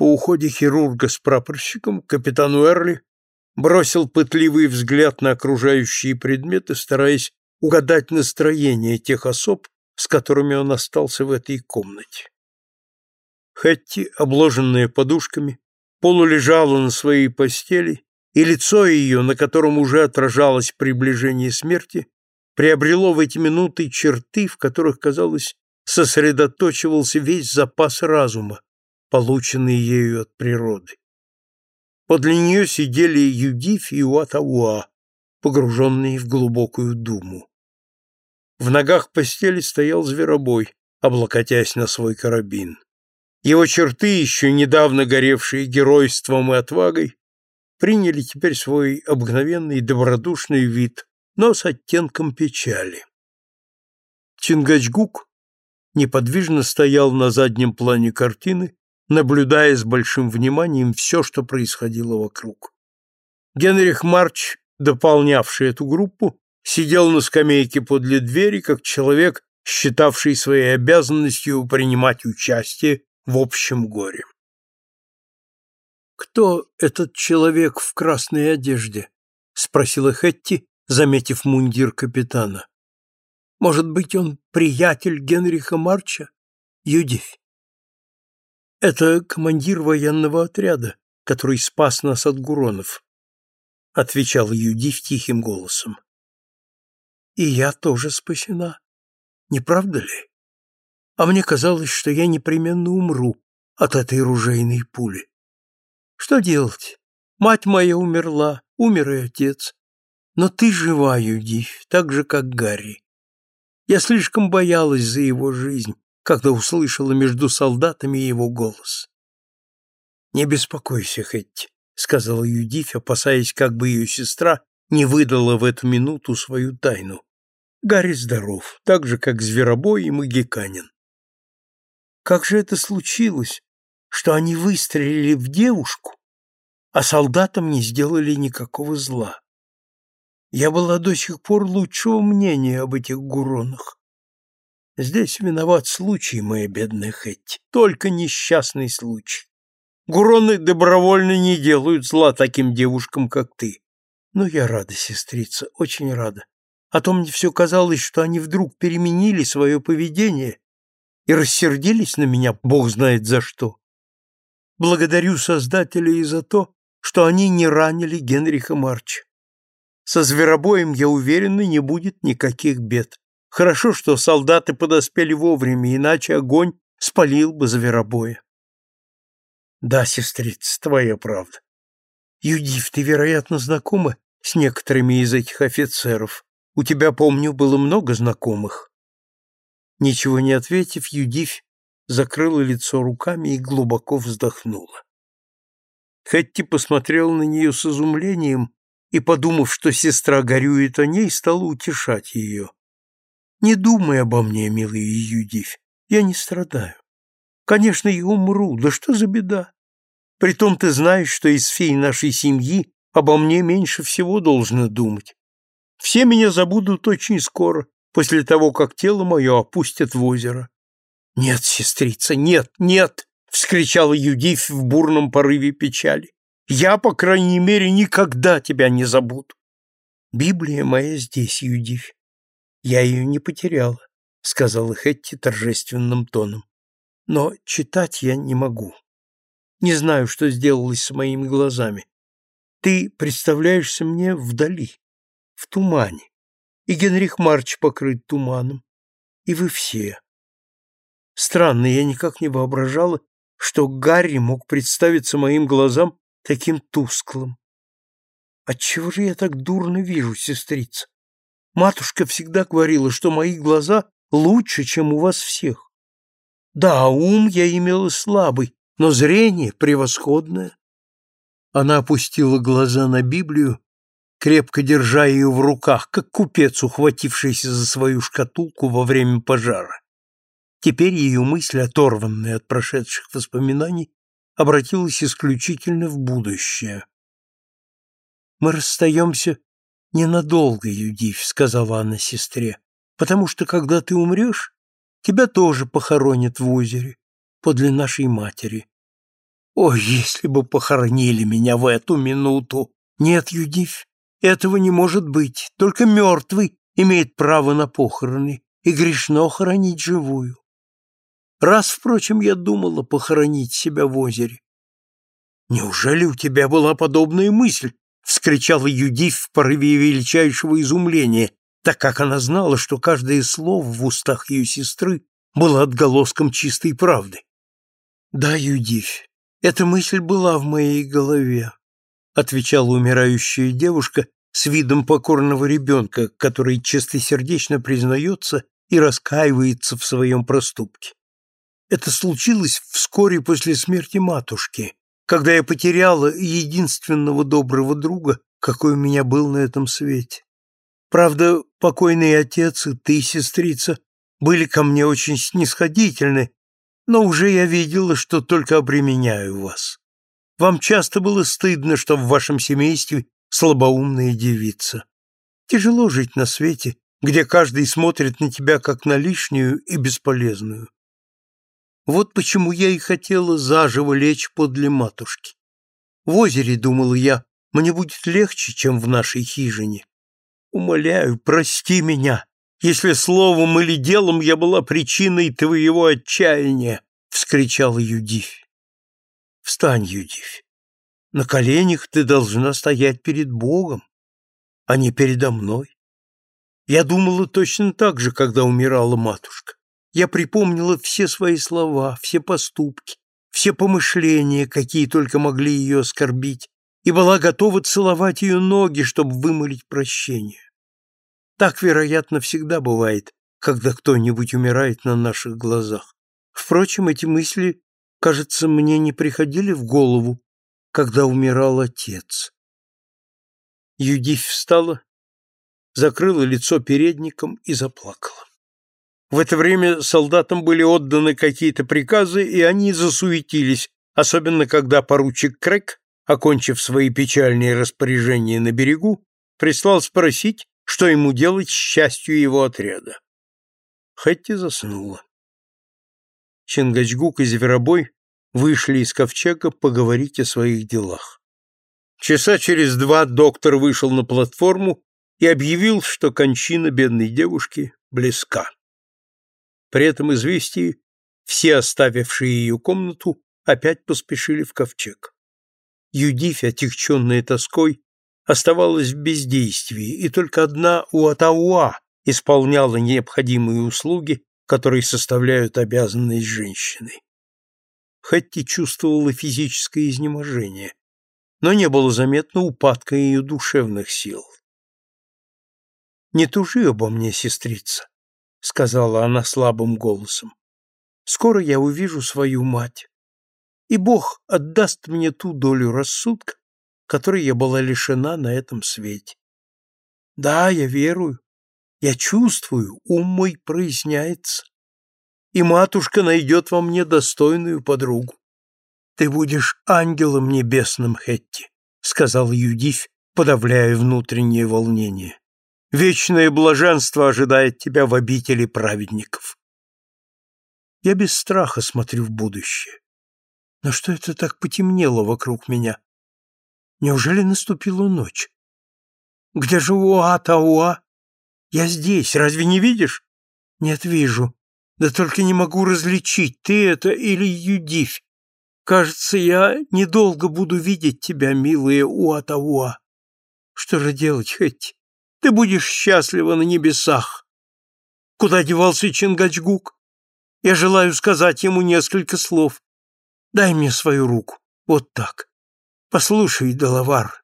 По уходе хирурга с прапорщиком капитан Уэрли бросил пытливый взгляд на окружающие предметы, стараясь угадать настроение тех особ, с которыми он остался в этой комнате. Хэтти, обложенная подушками, полулежала на своей постели, и лицо ее, на котором уже отражалось приближение смерти, приобрело в эти минуты черты, в которых, казалось, сосредоточивался весь запас разума, полученный ею от природы. Подле нее сидели Юдиф и Уатауа, погруженные в глубокую думу. В ногах постели стоял зверобой, облокотясь на свой карабин. Его черты, еще недавно горевшие геройством и отвагой, приняли теперь свой обыкновенный добродушный вид, но с оттенком печали. Чингачгук неподвижно стоял на заднем плане картины, наблюдая с большим вниманием все, что происходило вокруг. Генрих Марч, дополнявший эту группу, сидел на скамейке подле двери, как человек, считавший своей обязанностью принимать участие в общем горе. «Кто этот человек в красной одежде?» — спросила Хетти, заметив мундир капитана. «Может быть, он приятель Генриха Марча? Юдифь?» «Это командир военного отряда, который спас нас от Гуронов», — отвечала Юдифь тихим голосом. «И я тоже спасена, не правда ли?» а мне казалось, что я непременно умру от этой ружейной пули. Что делать? Мать моя умерла, умер и отец. Но ты жива, Юдифь, так же, как Гарри. Я слишком боялась за его жизнь, когда услышала между солдатами его голос. «Не беспокойся, Хэтти», — сказала Юдифь, опасаясь, как бы ее сестра не выдала в эту минуту свою тайну. «Гарри здоров, так же, как Зверобой и Магиканин. Как же это случилось, что они выстрелили в девушку, а солдатам не сделали никакого зла? Я была до сих пор лучшего мнения об этих гуронах. Здесь виноват случай, моя бедная Хэтти, только несчастный случай. Гуроны добровольно не делают зла таким девушкам, как ты. Но я рада, сестрица, очень рада. А то мне все казалось, что они вдруг переменили свое поведение и рассердились на меня, бог знает за что. Благодарю Создателя и за то, что они не ранили Генриха Марча. Со зверобоем, я уверена, не будет никаких бед. Хорошо, что солдаты подоспели вовремя, иначе огонь спалил бы зверобоя. Да, сестрица, твоя правда. Юдив, ты, вероятно, знакома с некоторыми из этих офицеров. У тебя, помню, было много знакомых. Ничего не ответив, Юдивь закрыла лицо руками и глубоко вздохнула. Хэтти посмотрел на нее с изумлением и, подумав, что сестра горюет о ней, стала утешать ее. «Не думай обо мне, милая Юдивь, я не страдаю. Конечно, я умру, да что за беда? Притом ты знаешь, что из фей нашей семьи обо мне меньше всего должно думать. Все меня забудут очень скоро, после того, как тело мое опустят в озеро. «Нет, сестрица, нет, нет!» — вскричала Юдиф в бурном порыве печали. «Я, по крайней мере, никогда тебя не забуду!» «Библия моя здесь, Юдиф. Я ее не потеряла», — сказала Хетти торжественным тоном. «Но читать я не могу. Не знаю, что сделалось с моими глазами. Ты представляешься мне вдали, в тумане и Генрих Марч покрыт туманом, и вы все. Странно, я никак не воображала, что Гарри мог представиться моим глазам таким тусклым. Отчего же я так дурно вижу, сестрица? Матушка всегда говорила, что мои глаза лучше, чем у вас всех. Да, ум я имела слабый, но зрение превосходное. Она опустила глаза на Библию крепко держа ее в руках, как купец, ухватившийся за свою шкатулку во время пожара. Теперь ее мысль, оторванная от прошедших воспоминаний, обратилась исключительно в будущее. «Мы расстаемся ненадолго, Юдивь», — сказала она сестре, «потому что, когда ты умрешь, тебя тоже похоронят в озере, подле нашей матери. О, если бы похоронили меня в эту минуту! Нет, Юдивь, этого не может быть. Только мертвый имеет право на похороны, и грешно хоронить живую. Раз, впрочем, я думала похоронить себя в озере. «Неужели у тебя была подобная мысль?» — вскричала Юдив в порыве величайшего изумления, так как она знала, что каждое слово в устах ее сестры было отголоском чистой правды. «Да, Юдив, эта мысль была в моей голове», — отвечала умирающая девушка с видом покорного ребенка, который чистосердечно признается и раскаивается в своем проступке. Это случилось вскоре после смерти матушки, когда я потеряла единственного доброго друга, какой у меня был на этом свете. Правда, покойный отец и ты, сестрица, были ко мне очень снисходительны, но уже я видела, что только обременяю вас. Вам часто было стыдно, что в вашем семействе слабоумная девица. Тяжело жить на свете, где каждый смотрит на тебя как на лишнюю и бесполезную. Вот почему я и хотела заживо лечь подле матушки. В озере, думала я, мне будет легче, чем в нашей хижине. Умоляю, прости меня, если словом или делом я была причиной твоего отчаяния, вскричала Юдивь. Встань, Юдивь. На коленях ты должна стоять перед Богом, а не передо мной. Я думала точно так же, когда умирала матушка. Я припомнила все свои слова, все поступки, все помышления, какие только могли ее оскорбить, и была готова целовать ее ноги, чтобы вымолить прощение. Так, вероятно, всегда бывает, когда кто-нибудь умирает на наших глазах. Впрочем, эти мысли, кажется, мне не приходили в голову, когда умирал отец. Юдивь встала, закрыла лицо передником и заплакала. В это время солдатам были отданы какие-то приказы, и они засуетились, особенно когда поручик Крэк, окончив свои печальные распоряжения на берегу, прислал спросить, что ему делать с счастью его отряда. Хэтти заснула. Чингачгук и Зверобой вышли из ковчега поговорить о своих делах. Часа через два доктор вышел на платформу и объявил, что кончина бедной девушки близка. При этом известии все оставившие ее комнату опять поспешили в ковчег. Юдифь, отягченная тоской, оставалась в бездействии, и только одна Уатауа исполняла необходимые услуги, которые составляют обязанность женщины. Хэтти чувствовала физическое изнеможение, но не было заметно упадка ее душевных сил. «Не тужи обо мне, сестрица. — сказала она слабым голосом. «Скоро я увижу свою мать, и Бог отдаст мне ту долю рассудка, которой я была лишена на этом свете. Да, я верую, я чувствую, ум мой проясняется, и матушка найдет во мне достойную подругу. Ты будешь ангелом небесным, Хетти, — сказал Юдифь, подавляя внутреннее волнение. Вечное блаженство ожидает тебя в обители праведников. Я без страха смотрю в будущее. Но что это так потемнело вокруг меня? Неужели наступила ночь? Где же Уа-Тауа? Я здесь, разве не видишь? Нет, вижу. Да только не могу различить, ты это или Юдивь. Кажется, я недолго буду видеть тебя, милая Уа-Тауа. Что же делать, Хэтти? Ты будешь счастлива на небесах. Куда девался Чингачгук? Я желаю сказать ему несколько слов. Дай мне свою руку. Вот так. Послушай, Доловар,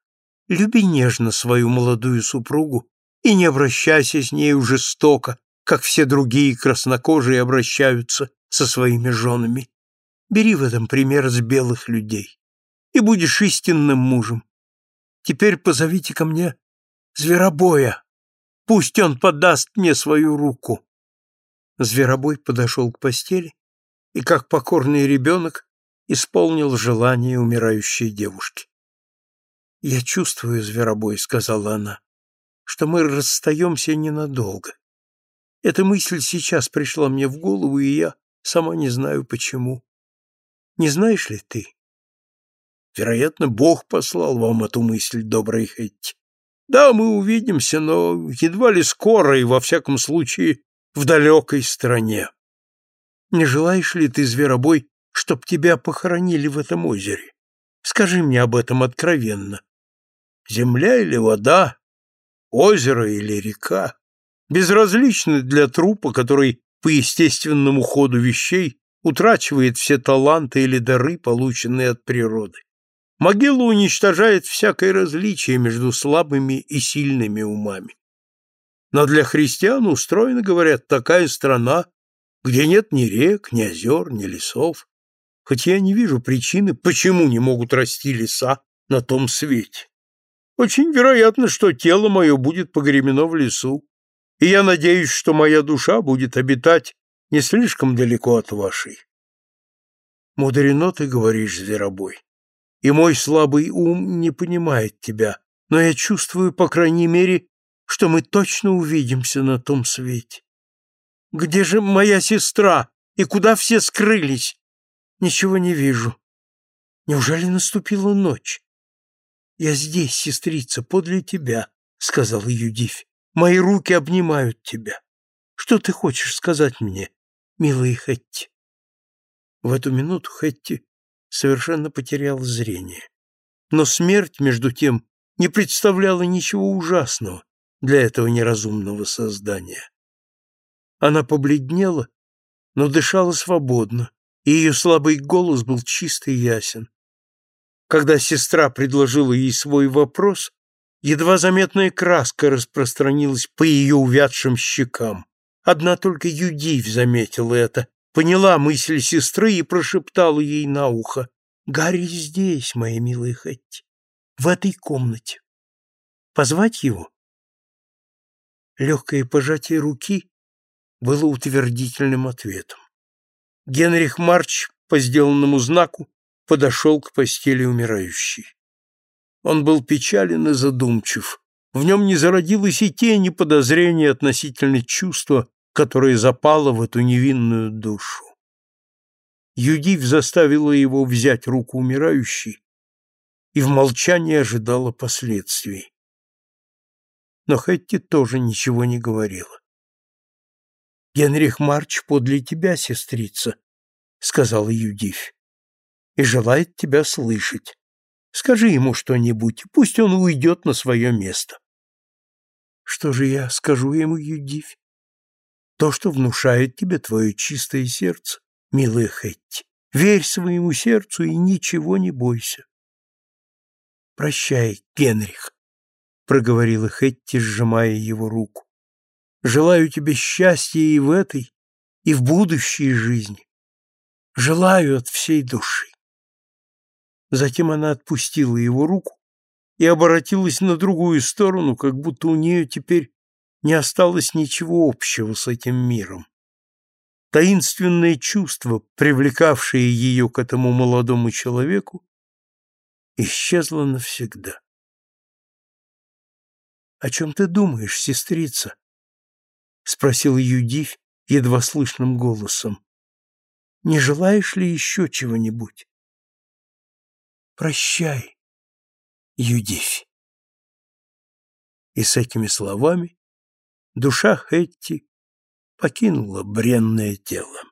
люби нежно свою молодую супругу и не обращайся с нею жестоко, как все другие краснокожие обращаются со своими женами. Бери в этом пример с белых людей, и будешь истинным мужем. Теперь позовите ко мне Зверобоя! Пусть он подаст мне свою руку!» Зверобой подошел к постели и, как покорный ребенок, исполнил желание умирающей девушки. «Я чувствую, Зверобой», — сказала она, — «что мы расстаемся ненадолго. Эта мысль сейчас пришла мне в голову, и я сама не знаю почему. Не знаешь ли ты, Вероятно, Бог послал вам эту мысль, добрый Хетти. Да, мы увидимся, но едва ли скоро и, во всяком случае, в далекой стране. Не желаешь ли ты, зверобой, чтоб тебя похоронили в этом озере? Скажи мне об этом откровенно. Земля или вода, озеро или река безразличны для трупа, который по естественному ходу вещей утрачивает все таланты или дары, полученные от природы. Могила уничтожает всякое различие между слабыми и сильными умами. Но для христиан устроена, говорят, такая страна, где нет ни рек, ни озер, ни лесов. Хоть я не вижу причины, почему не могут расти леса на том свете. Очень вероятно, что тело мое будет погребено в лесу, и я надеюсь, что моя душа будет обитать не слишком далеко от вашей. Мудрено ты говоришь, зверобой, и мой слабый ум не понимает тебя, но я чувствую, по крайней мере, что мы точно увидимся на том свете. Где же моя сестра и куда все скрылись? Ничего не вижу. Неужели наступила ночь? Я здесь, сестрица, подле тебя, сказала Юдивь. Мои руки обнимают тебя. Что ты хочешь сказать мне, милый Хэтти? В эту минуту Хэтти совершенно потерял зрение. Но смерть, между тем, не представляла ничего ужасного для этого неразумного создания. Она побледнела, но дышала свободно, и ее слабый голос был чистый и ясен. Когда сестра предложила ей свой вопрос, Едва заметная краска распространилась по ее увядшим щекам. Одна только Юдивь заметила это, поняла мысль сестры и прошептала ей на ухо. «Гарри здесь, моя милая Хэтти, в этой комнате. Позвать его?» Легкое пожатие руки было утвердительным ответом. Генрих Марч по сделанному знаку подошел к постели умирающей. Он был печален и задумчив. В нем не зародилось и тени подозрения относительно чувства, которое запало в эту невинную душу. Юдив заставила его взять руку умирающей и в молчании ожидала последствий. Но Хэтти тоже ничего не говорила. «Генрих Марч подле тебя, сестрица», — сказала Юдив, — «и желает тебя слышать. Скажи ему что-нибудь, пусть он уйдет на свое место. Что же я скажу ему, Юдивь? То, что внушает тебе твое чистое сердце, милая Хэтти. Верь своему сердцу и ничего не бойся. Прощай, Генрих, проговорила Хэтти, сжимая его руку. Желаю тебе счастья и в этой, и в будущей жизни. Желаю от всей души. Затем она отпустила его руку и обратилась на другую сторону, как будто у нее теперь не осталось ничего общего с этим миром. Таинственное чувство, привлекавшее ее к этому молодому человеку, исчезло навсегда. «О чем ты думаешь, сестрица?» — спросила Юдивь едва слышным голосом. «Не желаешь ли еще чего-нибудь?» Прощай, Юдифь. И с этими словами душа Хетти покинула бренное тело.